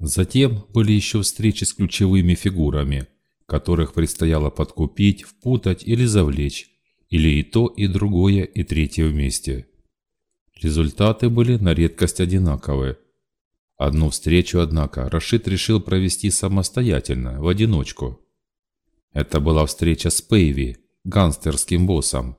Затем были еще встречи с ключевыми фигурами, которых предстояло подкупить, впутать или завлечь, или и то, и другое, и третье вместе. Результаты были на редкость одинаковые. Одну встречу, однако, Рашид решил провести самостоятельно, в одиночку. Это была встреча с Пейви, гангстерским боссом.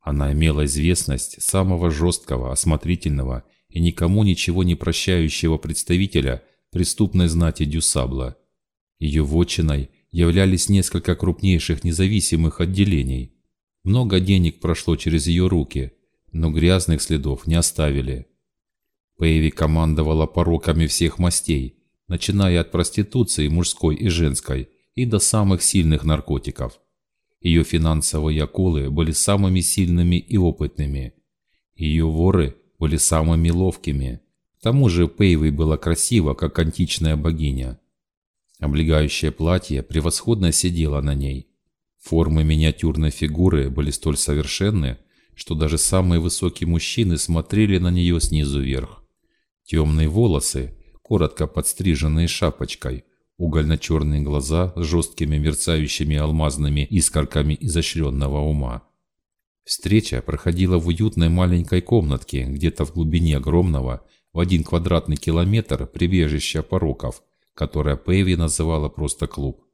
Она имела известность самого жесткого, осмотрительного и никому ничего не прощающего представителя преступной знати Дюсабла. Ее вотчиной являлись несколько крупнейших независимых отделений. Много денег прошло через ее руки, но грязных следов не оставили. Пейви командовала пороками всех мастей, начиная от проституции мужской и женской и до самых сильных наркотиков. Ее финансовые акулы были самыми сильными и опытными. Ее воры были самыми ловкими. К тому же Пейви была красива, как античная богиня. Облегающее платье превосходно сидело на ней. Формы миниатюрной фигуры были столь совершенны, что даже самые высокие мужчины смотрели на нее снизу вверх. Темные волосы, коротко подстриженные шапочкой, угольно-черные глаза с жесткими мерцающими алмазными искорками изощренного ума. Встреча проходила в уютной маленькой комнатке, где-то в глубине огромного, в один квадратный километр прибежища пороков, которое Пэйви называла просто клуб.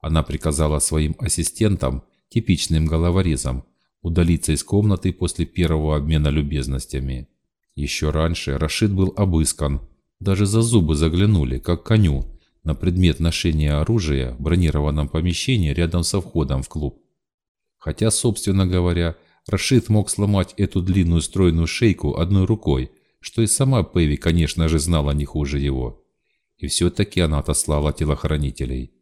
Она приказала своим ассистентам, типичным головорезам, удалиться из комнаты после первого обмена любезностями. Еще раньше Рашид был обыскан, даже за зубы заглянули, как коню, на предмет ношения оружия в бронированном помещении рядом со входом в клуб. Хотя, собственно говоря, Рашид мог сломать эту длинную стройную шейку одной рукой, что и сама Пэви, конечно же, знала не хуже его. И все-таки она отослала телохранителей.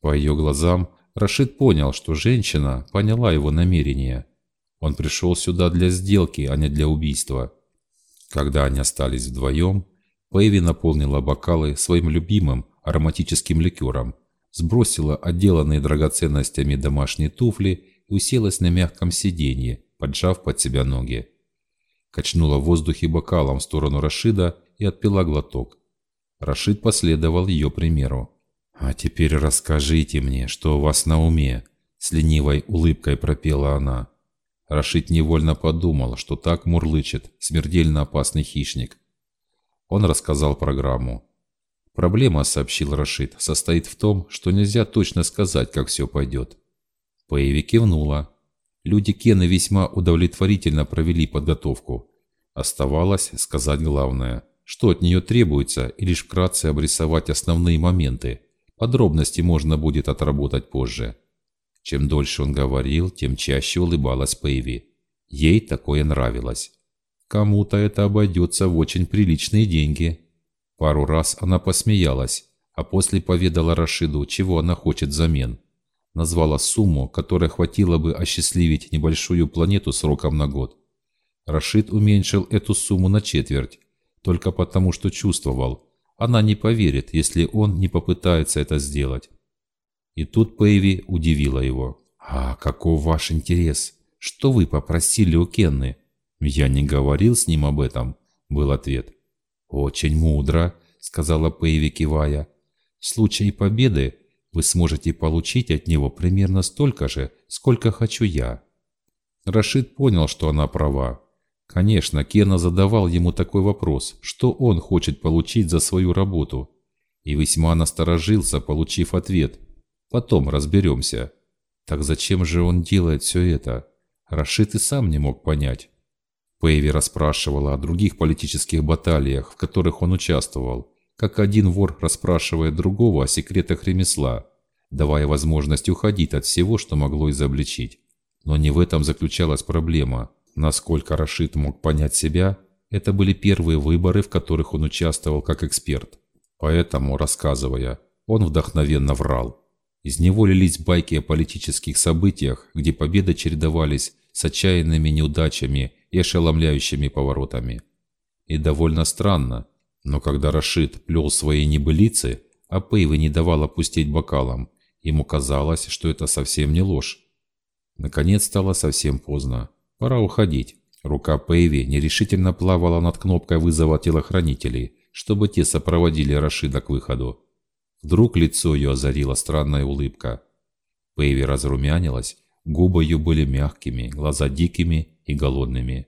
По ее глазам Рашид понял, что женщина поняла его намерение. Он пришел сюда для сделки, а не для убийства. Когда они остались вдвоем, Пэви наполнила бокалы своим любимым ароматическим ликером, сбросила отделанные драгоценностями домашние туфли и уселась на мягком сиденье, поджав под себя ноги. Качнула в воздухе бокалом в сторону Рашида и отпила глоток. Рашид последовал ее примеру. «А теперь расскажите мне, что у вас на уме?» С ленивой улыбкой пропела она. Рашид невольно подумал, что так мурлычет смертельно опасный хищник. Он рассказал программу. Проблема, сообщил Рашид, состоит в том, что нельзя точно сказать, как все пойдет. Пэйви кивнула. Люди Кены весьма удовлетворительно провели подготовку. Оставалось сказать главное, что от нее требуется, и лишь вкратце обрисовать основные моменты. Подробности можно будет отработать позже. Чем дольше он говорил, тем чаще улыбалась Пэйви. Ей такое нравилось. Кому-то это обойдется в очень приличные деньги. Пару раз она посмеялась, а после поведала Рашиду, чего она хочет взамен. Назвала сумму, которая хватило бы осчастливить небольшую планету сроком на год. Рашид уменьшил эту сумму на четверть, только потому что чувствовал, она не поверит, если он не попытается это сделать. И тут Пэйви удивила его. «А каков ваш интерес? Что вы попросили у Кенны?» «Я не говорил с ним об этом», — был ответ. «Очень мудро», — сказала Пэйви, кивая. «В случае победы вы сможете получить от него примерно столько же, сколько хочу я». Рашид понял, что она права. Конечно, Кена задавал ему такой вопрос, что он хочет получить за свою работу. И весьма насторожился, получив ответ. Потом разберемся. Так зачем же он делает все это? Рашид и сам не мог понять. Пейви расспрашивала о других политических баталиях, в которых он участвовал, как один вор расспрашивает другого о секретах ремесла, давая возможность уходить от всего, что могло изобличить. Но не в этом заключалась проблема. Насколько Рашид мог понять себя, это были первые выборы, в которых он участвовал как эксперт. Поэтому, рассказывая, он вдохновенно врал. Из него лились байки о политических событиях, где победы чередовались с отчаянными неудачами и ошеломляющими поворотами. И довольно странно, но когда Рашид плел свои небылицы, а Пейвы не давал опустить бокалом, ему казалось, что это совсем не ложь. Наконец стало совсем поздно. Пора уходить. Рука Пейви нерешительно плавала над кнопкой вызова телохранителей, чтобы те сопроводили Рашида к выходу. Вдруг лицо ее озарила странная улыбка. Пейви разрумянилась, губы ее были мягкими, глаза дикими и голодными.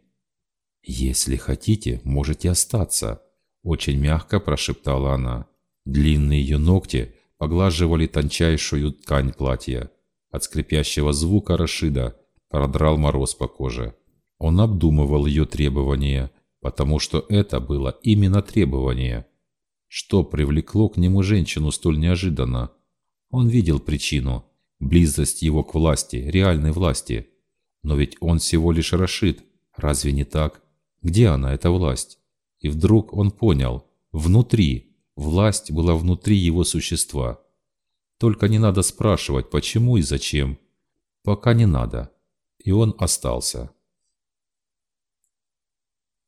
«Если хотите, можете остаться», – очень мягко прошептала она. Длинные ее ногти поглаживали тончайшую ткань платья. От скрипящего звука Рашида продрал мороз по коже. Он обдумывал ее требования, потому что это было именно требование. Что привлекло к нему женщину столь неожиданно? Он видел причину – близость его к власти, реальной власти. Но ведь он всего лишь Рашид, разве не так? Где она, эта власть? И вдруг он понял – внутри, власть была внутри его существа. Только не надо спрашивать, почему и зачем. Пока не надо. И он остался.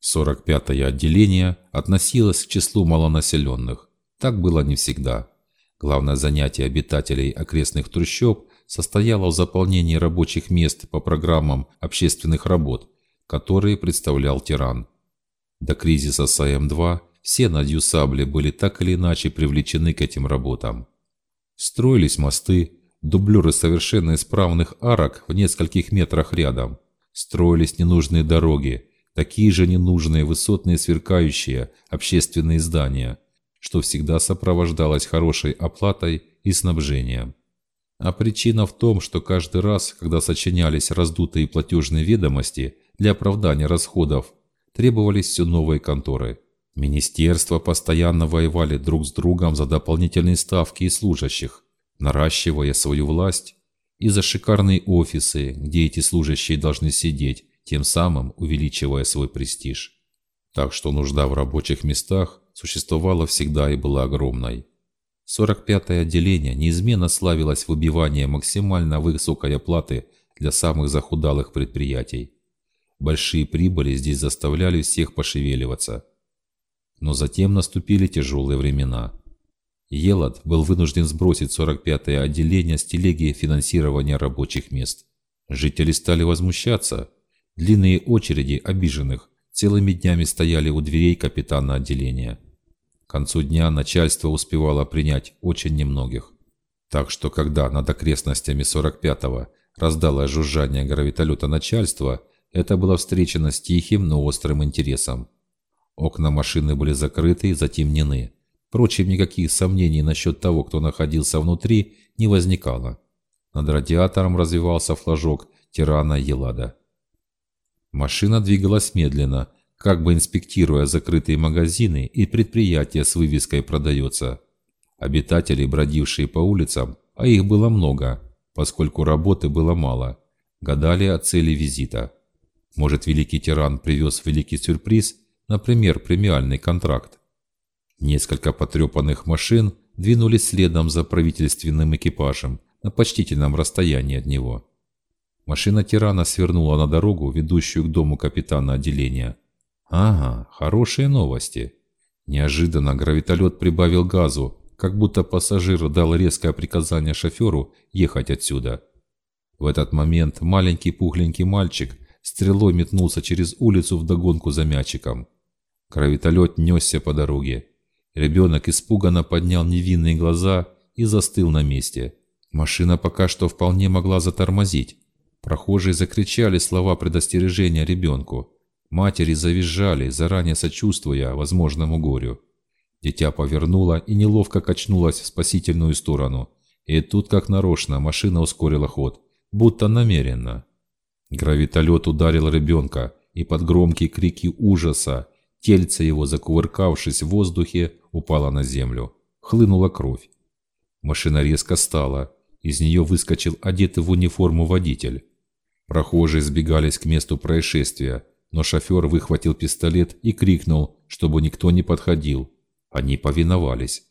45-е отделение относилось к числу малонаселенных. Так было не всегда. Главное занятие обитателей окрестных трущоб состояло в заполнении рабочих мест по программам общественных работ, которые представлял тиран. До кризиса САМ-2 все на Дьюсабле были так или иначе привлечены к этим работам. Строились мосты, дублеры совершенно исправных арок в нескольких метрах рядом. Строились ненужные дороги, такие же ненужные, высотные, сверкающие общественные здания, что всегда сопровождалось хорошей оплатой и снабжением. А причина в том, что каждый раз, когда сочинялись раздутые платежные ведомости для оправдания расходов, требовались все новые конторы. Министерства постоянно воевали друг с другом за дополнительные ставки и служащих, наращивая свою власть, и за шикарные офисы, где эти служащие должны сидеть, тем самым увеличивая свой престиж. Так что нужда в рабочих местах существовала всегда и была огромной. 45-е отделение неизменно славилось выбиванием максимально высокой оплаты для самых захудалых предприятий. Большие прибыли здесь заставляли всех пошевеливаться. Но затем наступили тяжелые времена. Елад был вынужден сбросить 45-е отделение с телеги финансирования рабочих мест. Жители стали возмущаться – Длинные очереди обиженных целыми днями стояли у дверей капитана отделения. К концу дня начальство успевало принять очень немногих. Так что когда над окрестностями 45-го раздалось жужжание гравитолета начальства, это было встречено с тихим, но острым интересом. Окна машины были закрыты и затемнены. Впрочем, никаких сомнений насчет того, кто находился внутри, не возникало. Над радиатором развивался флажок тирана Елада. Машина двигалась медленно, как бы инспектируя закрытые магазины и предприятия с вывеской «Продается». Обитатели, бродившие по улицам, а их было много, поскольку работы было мало, гадали о цели визита. Может, великий тиран привез великий сюрприз, например, премиальный контракт. Несколько потрепанных машин двинулись следом за правительственным экипажем на почтительном расстоянии от него. Машина тирана свернула на дорогу, ведущую к дому капитана отделения. Ага, хорошие новости. Неожиданно гравитолет прибавил газу, как будто пассажир дал резкое приказание шоферу ехать отсюда. В этот момент маленький пухленький мальчик стрелой метнулся через улицу вдогонку за мячиком. Гравитолет несся по дороге. Ребенок испуганно поднял невинные глаза и застыл на месте. Машина пока что вполне могла затормозить, Прохожие закричали слова предостережения ребенку. Матери завизжали, заранее сочувствуя возможному горю. Дитя повернуло и неловко качнулось в спасительную сторону. И тут, как нарочно, машина ускорила ход, будто намеренно. Гравитолет ударил ребенка, и под громкие крики ужаса тельце его, закувыркавшись в воздухе, упало на землю. Хлынула кровь. Машина резко стала. Из нее выскочил одетый в униформу водитель. Прохожие сбегались к месту происшествия, но шофер выхватил пистолет и крикнул, чтобы никто не подходил. Они повиновались.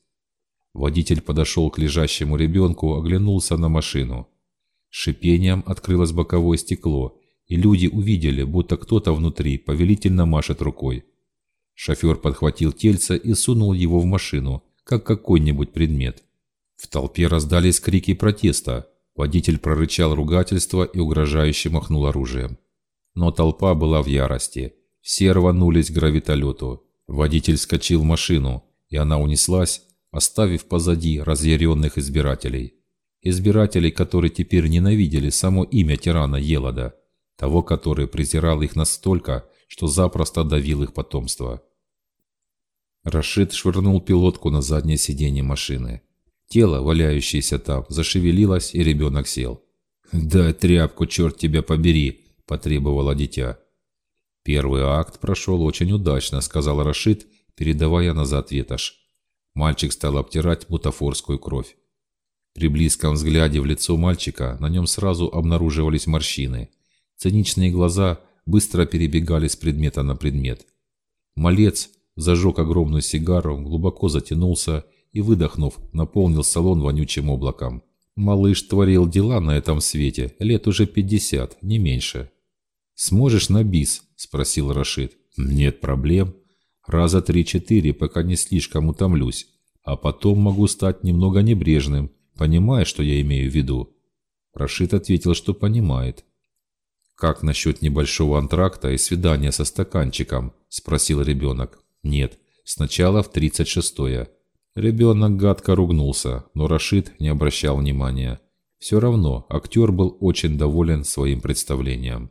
Водитель подошел к лежащему ребенку, оглянулся на машину. шипением открылось боковое стекло, и люди увидели, будто кто-то внутри повелительно машет рукой. Шофер подхватил тельце и сунул его в машину, как какой-нибудь предмет. В толпе раздались крики протеста. Водитель прорычал ругательство и угрожающе махнул оружием. Но толпа была в ярости. Все рванулись к гравитолету. Водитель скочил в машину, и она унеслась, оставив позади разъяренных избирателей. Избирателей, которые теперь ненавидели само имя тирана Елода, того, который презирал их настолько, что запросто давил их потомство. Рашид швырнул пилотку на заднее сиденье машины. Тело, валяющееся там, зашевелилось, и ребенок сел. «Дай тряпку, черт тебя побери!» – потребовало дитя. «Первый акт прошел очень удачно», – сказал Рашид, передавая назад ветошь. Мальчик стал обтирать бутафорскую кровь. При близком взгляде в лицо мальчика на нем сразу обнаруживались морщины. Циничные глаза быстро перебегали с предмета на предмет. Малец зажег огромную сигару, глубоко затянулся и, выдохнув, наполнил салон вонючим облаком. Малыш творил дела на этом свете лет уже пятьдесят, не меньше. «Сможешь на бис?» – спросил Рашид. «Нет проблем. Раза три-четыре, пока не слишком утомлюсь. А потом могу стать немного небрежным, понимая, что я имею в виду». Рашид ответил, что понимает. «Как насчет небольшого антракта и свидания со стаканчиком?» – спросил ребенок. «Нет, сначала в тридцать шестое». Ребенок гадко ругнулся, но Рашид не обращал внимания. Все равно актер был очень доволен своим представлением.